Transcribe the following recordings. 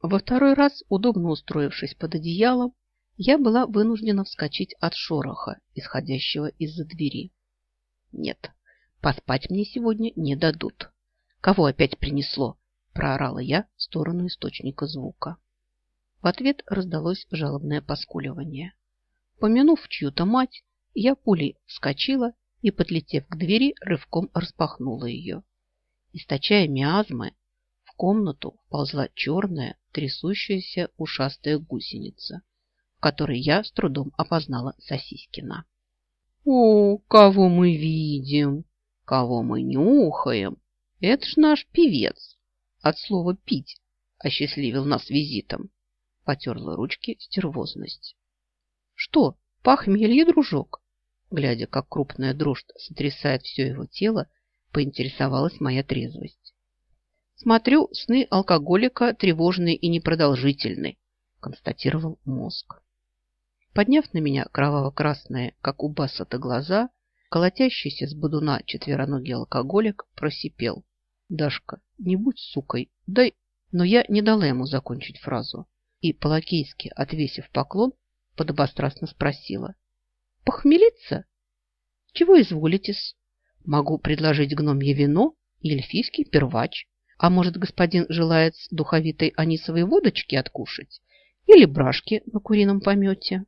Во второй раз, удобно устроившись под одеялом, я была вынуждена вскочить от шороха, исходящего из-за двери. Нет, поспать мне сегодня не дадут. Кого опять принесло? Проорала я в сторону источника звука. В ответ раздалось жалобное поскуливание. Помянув чью-то мать, я пулей вскочила и, подлетев к двери, рывком распахнула ее. Источая миазмы, комнату ползла черная, трясущаяся ушастая гусеница в которой я с трудом опознала Сосискина. «О, кого мы видим, кого мы нюхаем! Это ж наш певец!» От слова «пить» осчастливил нас визитом. Потерла ручки стервозность. «Что, похмелье, дружок?» Глядя, как крупная дрожь сотрясает все его тело, поинтересовалась моя трезвость. «Смотрю, сны алкоголика тревожные и непродолжительные», констатировал мозг. Подняв на меня кроваво-красные, как у басата, глаза, колотящийся с бодуна четвероногий алкоголик просипел. «Дашка, не будь сукой, дай...» Но я не дала ему закончить фразу и, по-лакейски отвесив поклон, подобострастно спросила. «Похмелиться? Чего изволитесь? Могу предложить гномье вино и эльфийский первач. А может, господин желает с духовитой анисовой водочки откушать? Или брашки на курином помете?»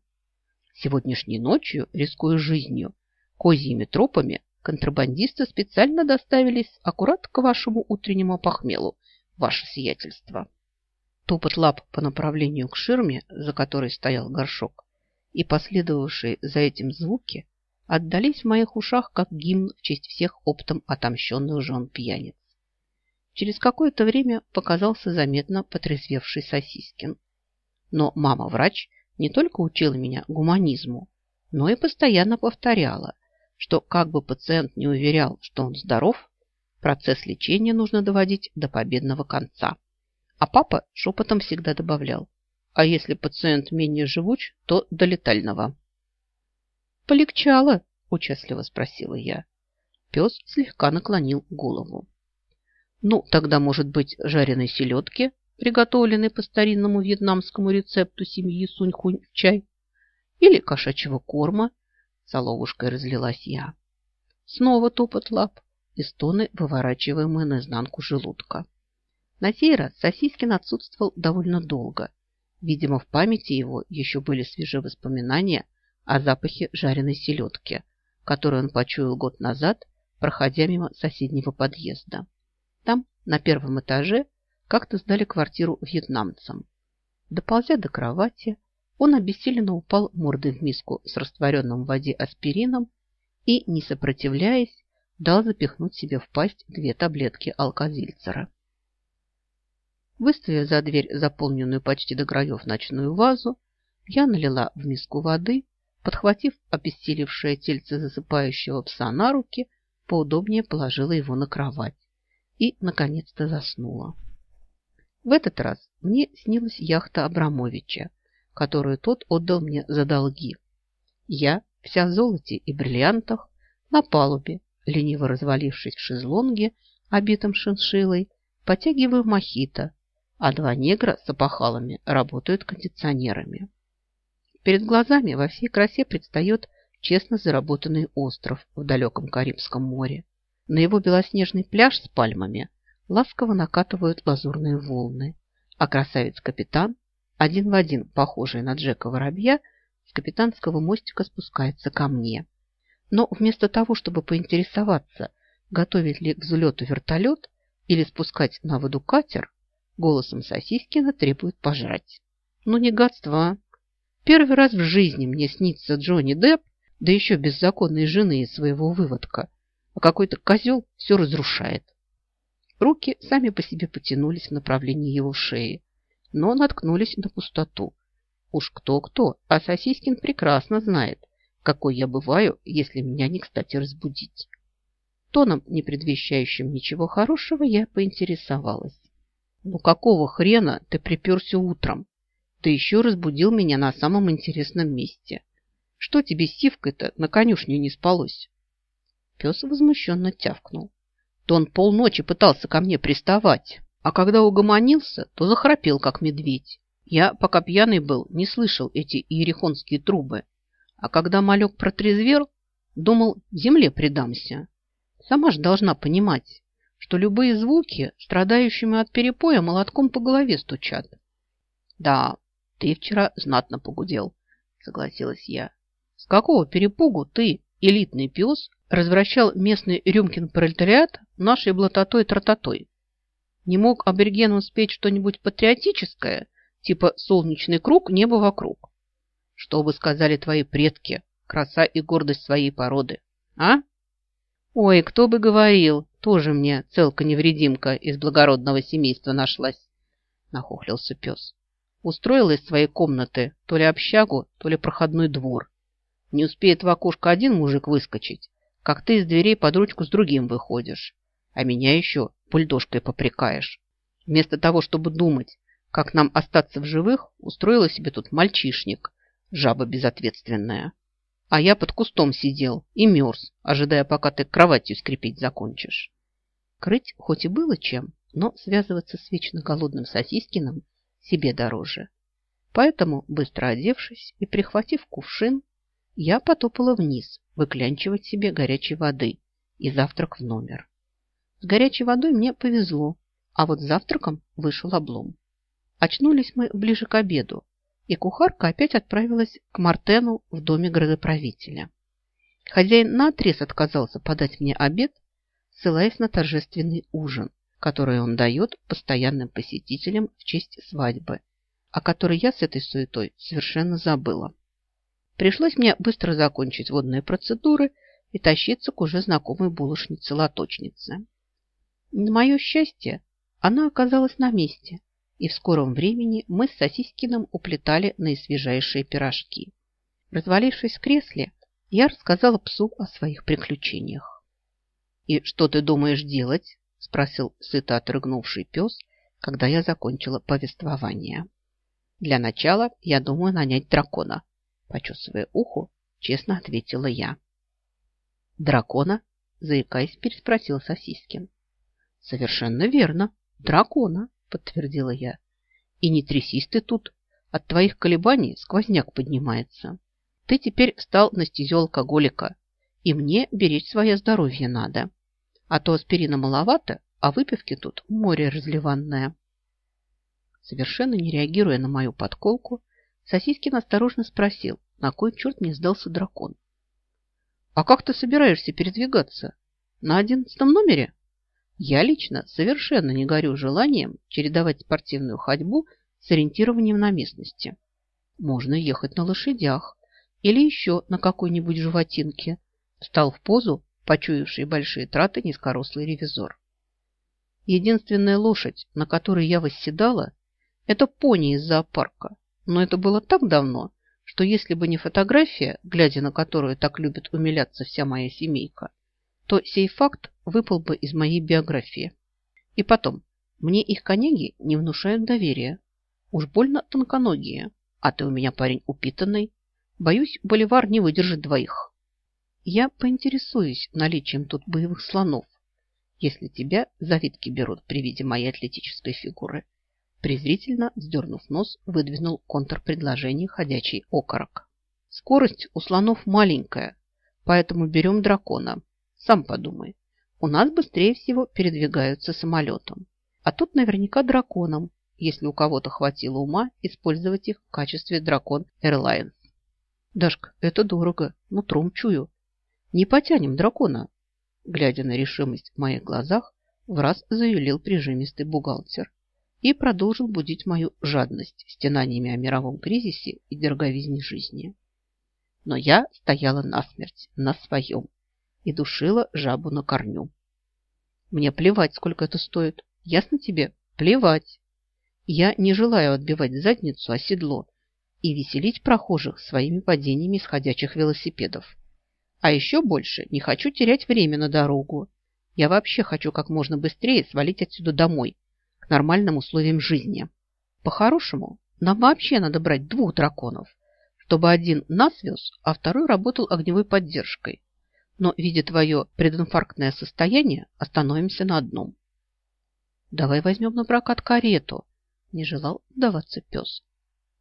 Сегодняшней ночью, рискуя жизнью, козьими тропами контрабандисты специально доставились аккурат к вашему утреннему похмелу, ваше сиятельство. Топот лап по направлению к ширме, за которой стоял горшок, и последовавшие за этим звуки отдались в моих ушах как гимн в честь всех оптом отомщенных жен пьяниц. Через какое-то время показался заметно потрезвевший Сосискин. Но мама-врач – не только учила меня гуманизму, но и постоянно повторяла, что как бы пациент не уверял, что он здоров, процесс лечения нужно доводить до победного конца. А папа шепотом всегда добавлял, а если пациент менее живуч, то до летального. «Полегчало?» – участливо спросила я. Пес слегка наклонил голову. «Ну, тогда, может быть, жареной селедки?» приготовленный по старинному вьетнамскому рецепту семьи Суньхунь в чай, или кошачьего корма, соловушкой разлилась я. Снова топот лап и стоны, выворачиваемые наизнанку желудка. На сей раз Сосискин отсутствовал довольно долго. Видимо, в памяти его еще были свежие воспоминания о запахе жареной селедки, которую он почуял год назад, проходя мимо соседнего подъезда. Там, на первом этаже, как-то сдали квартиру вьетнамцам. Доползя до кровати, он обессиленно упал мордой в миску с растворенным в воде аспирином и, не сопротивляясь, дал запихнуть себе в пасть две таблетки алкозильцера. Выставив за дверь заполненную почти до краев ночную вазу, я налила в миску воды, подхватив обессилевшее тельце засыпающего пса на руки, поудобнее положила его на кровать и, наконец-то, заснула. В этот раз мне снилась яхта Абрамовича, которую тот отдал мне за долги. Я, вся в золоте и бриллиантах, на палубе, лениво развалившись в шезлонге, обитом шиншилой, потягиваю мохито, а два негра с опахалами работают кондиционерами. Перед глазами во всей красе предстает честно заработанный остров в далеком Карибском море. На его белоснежный пляж с пальмами – ласково накатывают лазурные волны, а красавец-капитан, один в один похожий на Джека Воробья, с капитанского мостика спускается ко мне. Но вместо того, чтобы поинтересоваться, готовит ли к взлету вертолет или спускать на воду катер, голосом Сосискина требует пожрать. Ну не гадство, а! Первый раз в жизни мне снится Джонни Депп, да еще без законной жены и своего выводка, а какой-то козел все разрушает. Руки сами по себе потянулись в направлении его шеи, но наткнулись на пустоту. Уж кто-кто, а Сосискин прекрасно знает, какой я бываю, если меня не кстати разбудить. Тоном, не предвещающим ничего хорошего, я поинтересовалась. «Ну какого хрена ты приперся утром? Ты еще разбудил меня на самом интересном месте. Что тебе с сивкой-то на конюшню не спалось?» Пес возмущенно тявкнул то он полночи пытался ко мне приставать. А когда угомонился, то захрапел, как медведь. Я, пока пьяный был, не слышал эти иерихонские трубы. А когда малек протрезвел, думал, земле предамся. Сама же должна понимать, что любые звуки, страдающими от перепоя, молотком по голове стучат. Да, ты вчера знатно погудел, согласилась я. С какого перепугу ты, элитный пес, развращал местный Рюмкин пролетариат нашей блатотой-тратотой? Не мог аборигенам спеть что-нибудь патриотическое, типа «Солнечный круг, небо вокруг»? Что бы сказали твои предки, краса и гордость своей породы, а? Ой, кто бы говорил, тоже мне целка-невредимка из благородного семейства нашлась, нахохлился пес. Устроила из своей комнаты то ли общагу, то ли проходной двор. Не успеет в окошко один мужик выскочить, как ты из дверей под ручку с другим выходишь, а меня еще бульдожкой попрекаешь. Вместо того, чтобы думать, как нам остаться в живых, устроила себе тут мальчишник, жаба безответственная. А я под кустом сидел и мерз, ожидая, пока ты кроватью скрипеть закончишь. Крыть хоть и было чем, но связываться с вечно голодным Сосискиным себе дороже. Поэтому, быстро одевшись и прихватив кувшин, я потопала вниз выклянчивать себе горячей воды и завтрак в номер. С горячей водой мне повезло, а вот с завтраком вышел облом. Очнулись мы ближе к обеду, и кухарка опять отправилась к Мартену в доме градоправителя. Хозяин наотрез отказался подать мне обед, ссылаясь на торжественный ужин, который он дает постоянным посетителям в честь свадьбы, о которой я с этой суетой совершенно забыла. Пришлось мне быстро закончить водные процедуры и тащиться к уже знакомой булочнице-лоточнице. На мое счастье, она оказалась на месте – и в скором времени мы с Сосискиным уплетали наисвежайшие пирожки. Развалившись в кресле, я рассказала псу о своих приключениях. «И что ты думаешь делать?» – спросил сыто отрыгнувший пес, когда я закончила повествование. «Для начала я думаю нанять дракона», – почесывая ухо, честно ответила я. «Дракона?» – заикаясь, переспросил Сосискин. «Совершенно верно, дракона», подтвердила я. И не трясись ты тут. От твоих колебаний сквозняк поднимается. Ты теперь стал на алкоголика, и мне беречь свое здоровье надо. А то аспирина маловато, а выпивки тут море разливанное. Совершенно не реагируя на мою подколку, Сосискин осторожно спросил, на кой черт мне сдался дракон. «А как ты собираешься передвигаться? На одиннадцатом номере?» Я лично совершенно не горю желанием чередовать спортивную ходьбу с ориентированием на местности. Можно ехать на лошадях или еще на какой-нибудь животинке. Встал в позу, почуявший большие траты низкорослый ревизор. Единственная лошадь, на которой я восседала, это пони из зоопарка. Но это было так давно, что если бы не фотография, глядя на которую так любит умиляться вся моя семейка, то сей факт выпал бы из моей биографии. И потом, мне их конеги не внушают доверия. Уж больно тонконогие, а ты у меня парень упитанный. Боюсь, боливар не выдержит двоих. Я поинтересуюсь наличием тут боевых слонов, если тебя завидки берут при виде моей атлетической фигуры. Презрительно, вздернув нос, выдвинул контрпредложение ходячий окорок. Скорость у слонов маленькая, поэтому берем дракона. Сам подумай. У нас быстрее всего передвигаются самолетом. А тут наверняка драконом, если у кого-то хватило ума использовать их в качестве дракон Airlines. Дашка, это дорого, нутром чую. Не потянем дракона. Глядя на решимость в моих глазах, в раз заюлил прижимистый бухгалтер и продолжил будить мою жадность стенаниями о мировом кризисе и дороговизне жизни. Но я стояла насмерть, на своем и душила жабу на корню. Мне плевать, сколько это стоит. Ясно тебе? Плевать. Я не желаю отбивать задницу о седло и веселить прохожих своими падениями исходящих велосипедов. А еще больше не хочу терять время на дорогу. Я вообще хочу как можно быстрее свалить отсюда домой, нормальным условиям жизни. По-хорошему, нам вообще надо брать двух драконов, чтобы один нас вез, а второй работал огневой поддержкой но, видя твое прединфарктное состояние, остановимся на одном. Давай возьмем на прокат карету. Не желал сдаваться пес.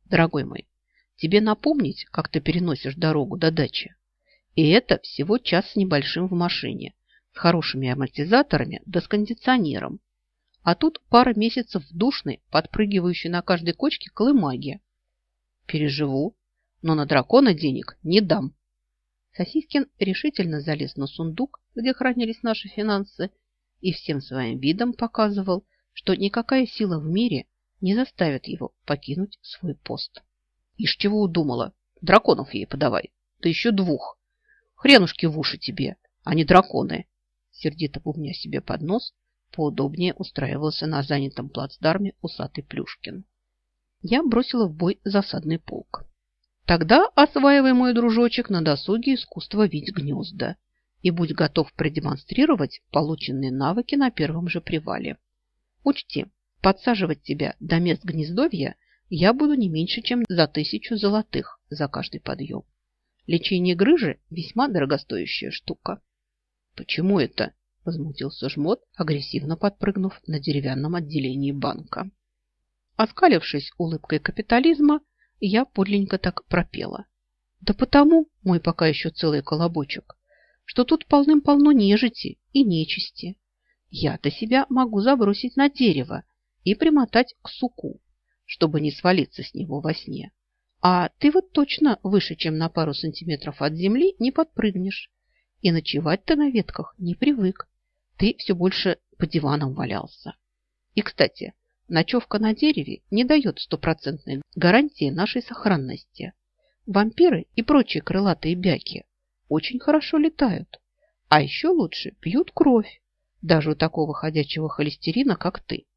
Дорогой мой, тебе напомнить, как ты переносишь дорогу до дачи? И это всего час с небольшим в машине, с хорошими амортизаторами да с кондиционером. А тут пара месяцев в душной, подпрыгивающей на каждой кочке колымаги. Переживу, но на дракона денег не дам. Сосискин решительно залез на сундук, где хранились наши финансы, и всем своим видом показывал, что никакая сила в мире не заставит его покинуть свой пост. Ишь чего удумала? Драконов ей подавай. Да еще двух. Хренушки в уши тебе, а не драконы. Сердито бубня себе под нос, поудобнее устраивался на занятом плацдарме усатый Плюшкин. Я бросила в бой засадный полк. Тогда осваивай, мой дружочек, на досуге искусство видеть гнезда и будь готов продемонстрировать полученные навыки на первом же привале. Учти, подсаживать тебя до мест гнездовья я буду не меньше, чем за тысячу золотых за каждый подъем. Лечение грыжи – весьма дорогостоящая штука. Почему это? – возмутился жмот, агрессивно подпрыгнув на деревянном отделении банка. Оскалившись улыбкой капитализма, я подлинно так пропела. Да потому, мой пока еще целый колобочек, что тут полным-полно нежити и нечисти. Я-то себя могу забросить на дерево и примотать к суку, чтобы не свалиться с него во сне. А ты вот точно выше, чем на пару сантиметров от земли, не подпрыгнешь. И ночевать ты на ветках не привык. Ты все больше по диванам валялся. И, кстати, Ночевка на дереве не дает стопроцентной гарантии нашей сохранности. Вампиры и прочие крылатые бяки очень хорошо летают, а еще лучше пьют кровь, даже у такого ходячего холестерина, как ты.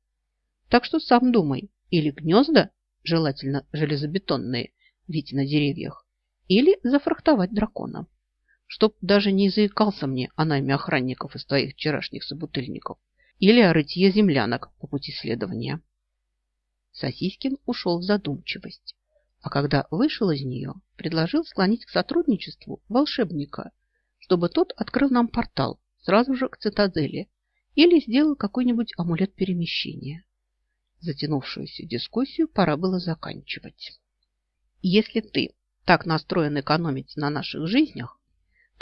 Так что сам думай, или гнезда, желательно железобетонные, ведь на деревьях, или зафрахтовать дракона. Чтоб даже не заикался мне о найме охранников из твоих вчерашних собутыльников или о рытье землянок по пути следования. Сосискин ушел в задумчивость, а когда вышел из нее, предложил склонить к сотрудничеству волшебника, чтобы тот открыл нам портал сразу же к цитадели или сделал какой-нибудь амулет перемещения. Затянувшуюся дискуссию пора было заканчивать. Если ты так настроен экономить на наших жизнях,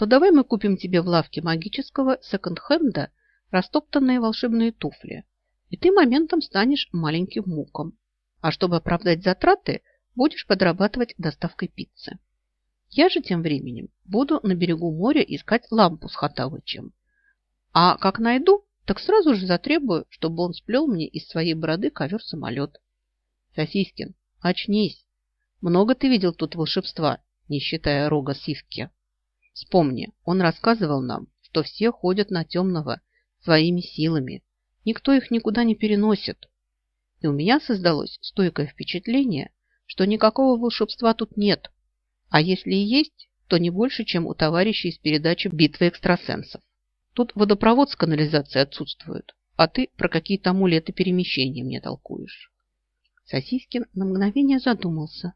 то давай мы купим тебе в лавке магического секонд-хенда растоптанные волшебные туфли, и ты моментом станешь маленьким муком. А чтобы оправдать затраты, будешь подрабатывать доставкой пиццы. Я же тем временем буду на берегу моря искать лампу с Хатавычем. А как найду, так сразу же затребую, чтобы он сплел мне из своей бороды ковер-самолет. Сосискин, очнись. Много ты видел тут волшебства, не считая рога сивки. Вспомни, он рассказывал нам, что все ходят на темного своими силами. Никто их никуда не переносит. И у меня создалось стойкое впечатление, что никакого волшебства тут нет. А если и есть, то не больше, чем у товарищей из передачи «Битвы экстрасенсов». Тут водопровод с канализацией отсутствует, а ты про какие-то амулеты перемещения мне толкуешь. Сосискин на мгновение задумался,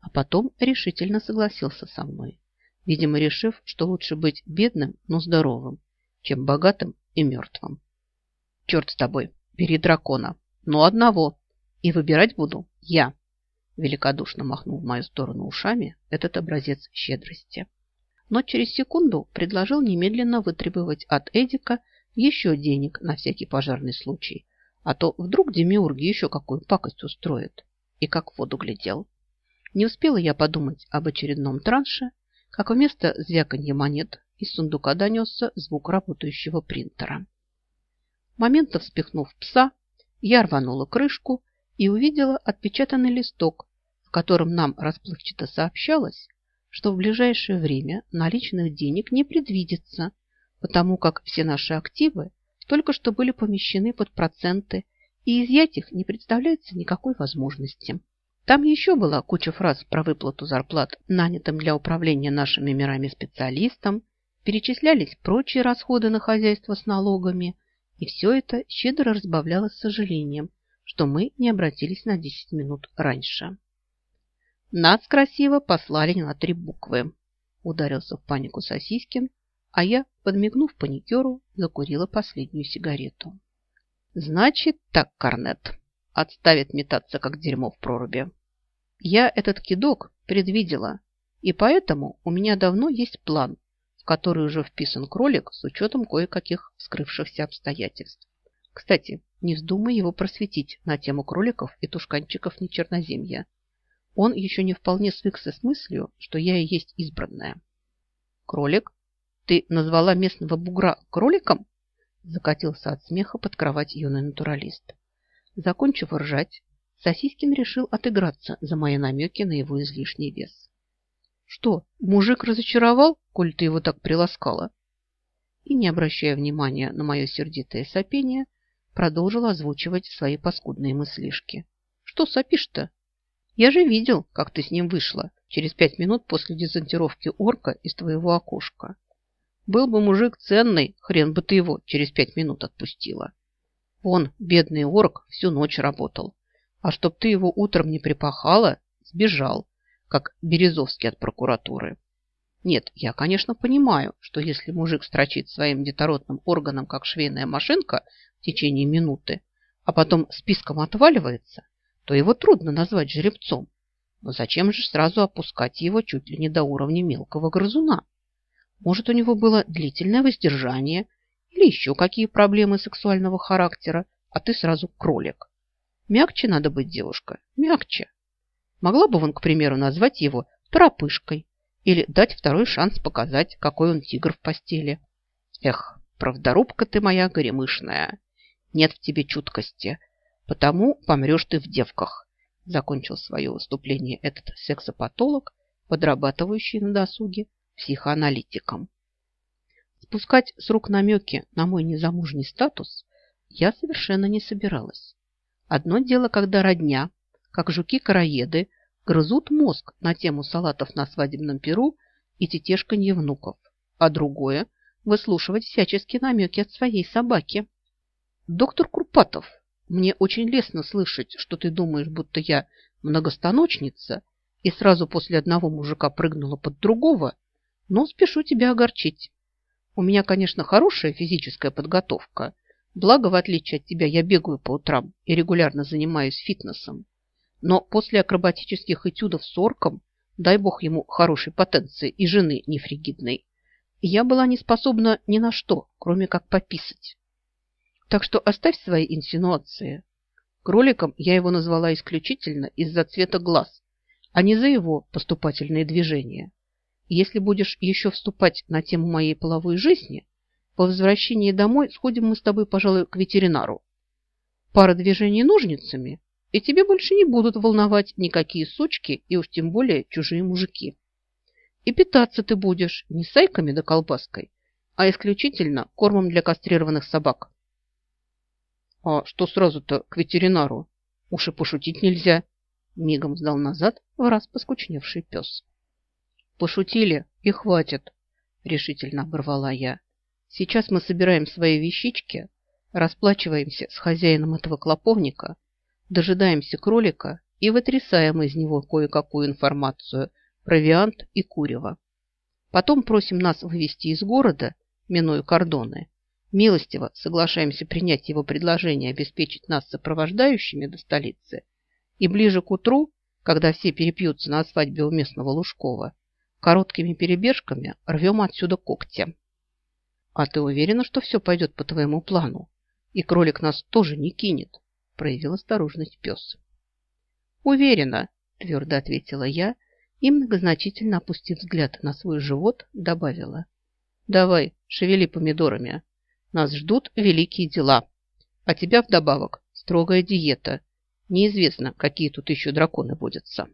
а потом решительно согласился со мной, видимо, решив, что лучше быть бедным, но здоровым, чем богатым и мертвым. Черт с тобой, бери дракона, но одного, и выбирать буду я. Великодушно махнул в мою сторону ушами этот образец щедрости. Но через секунду предложил немедленно вытребовать от Эдика еще денег на всякий пожарный случай, а то вдруг демиурги еще какую пакость устроят. И как в воду глядел. Не успела я подумать об очередном транше, как вместо звяканья монет из сундука донесся звук работающего принтера. Моментно вспихнув пса, я рванула крышку и увидела отпечатанный листок, в котором нам расплывчато сообщалось, что в ближайшее время наличных денег не предвидится, потому как все наши активы только что были помещены под проценты, и изъять их не представляется никакой возможности. Там еще была куча фраз про выплату зарплат нанятым для управления нашими мирами специалистам, перечислялись прочие расходы на хозяйство с налогами, и все это щедро разбавлялось сожалением, что мы не обратились на 10 минут раньше. Нас красиво послали на три буквы. Ударился в панику Сосискин, а я, подмигнув паникеру, закурила последнюю сигарету. Значит так, Корнет. Отставит метаться, как дерьмо в проруби. Я этот кидок предвидела, и поэтому у меня давно есть план, в который уже вписан кролик с учетом кое-каких вскрывшихся обстоятельств. Кстати, не вздумай его просветить на тему кроликов и тушканчиков нечерноземья. Он еще не вполне свыкся с мыслью, что я и есть избранная. Кролик? Ты назвала местного бугра кроликом? Закатился от смеха под кровать юный натуралист. Закончив ржать, Сосискин решил отыграться за мои намеки на его излишний вес. Что, мужик разочаровал, коль ты его так приласкала? И, не обращая внимания на мое сердитое сопение, продолжил озвучивать свои паскудные мыслишки. Что сопишь-то? Я же видел, как ты с ним вышла через пять минут после дезонтировки орка из твоего окошка. Был бы мужик ценный, хрен бы ты его через пять минут отпустила. Он, бедный орк, всю ночь работал. А чтоб ты его утром не припахала, сбежал, как Березовский от прокуратуры. Нет, я, конечно, понимаю, что если мужик строчит своим детородным органом, как швейная машинка, в течение минуты, а потом списком отваливается, то его трудно назвать жеребцом. Но зачем же сразу опускать его чуть ли не до уровня мелкого грызуна? Может, у него было длительное воздержание или еще какие проблемы сексуального характера, а ты сразу кролик. Мягче надо быть, девушка, мягче. Могла бы он, к примеру, назвать его торопышкой или дать второй шанс показать, какой он тигр в постели. Эх, правдорубка ты моя горемышная. Нет в тебе чуткости, потому помрешь ты в девках. Закончил свое выступление этот сексопатолог, подрабатывающий на досуге психоаналитиком. Спускать с рук намеки на мой незамужний статус я совершенно не собиралась. Одно дело, когда родня, как жуки-караеды, грызут мозг на тему салатов на свадебном перу и тетешканье внуков, а другое – выслушивать всяческие намеки от своей собаки. Доктор Курпатов, мне очень лестно слышать, что ты думаешь, будто я многостаночница и сразу после одного мужика прыгнула под другого, но спешу тебя огорчить. У меня, конечно, хорошая физическая подготовка. Благо, в отличие от тебя, я бегаю по утрам и регулярно занимаюсь фитнесом. Но после акробатических этюдов с орком, дай бог ему хорошей потенции и жены нефригидной, я была не способна ни на что, кроме как пописать. Так что оставь свои инсинуации. Кроликом я его назвала исключительно из-за цвета глаз, а не за его поступательные движения. Если будешь еще вступать на тему моей половой жизни, по возвращении домой сходим мы с тобой, пожалуй, к ветеринару. Пара движений ножницами, и тебе больше не будут волновать никакие сучки и уж тем более чужие мужики. И питаться ты будешь не сайками да колбаской, а исключительно кормом для кастрированных собак. А что сразу-то к ветеринару? Уж и пошутить нельзя. Мигом сдал назад в раз поскучневший пес. Пошутили и хватит, решительно оборвала я. Сейчас мы собираем свои вещички, расплачиваемся с хозяином этого клоповника, дожидаемся кролика и вытрясаем из него кое-какую информацию, провиант и курево. Потом просим нас вывести из города, минуя кордоны. Милостиво соглашаемся принять его предложение обеспечить нас сопровождающими до столицы. И ближе к утру, когда все перепьются на свадьбе у местного Лужкова, Короткими перебежками рвем отсюда когти. А ты уверена, что все пойдет по твоему плану? И кролик нас тоже не кинет, проявил осторожность пес. Уверена, твердо ответила я и, многозначительно опустив взгляд на свой живот, добавила. Давай, шевели помидорами. Нас ждут великие дела. А тебя вдобавок строгая диета. Неизвестно, какие тут еще драконы водятся.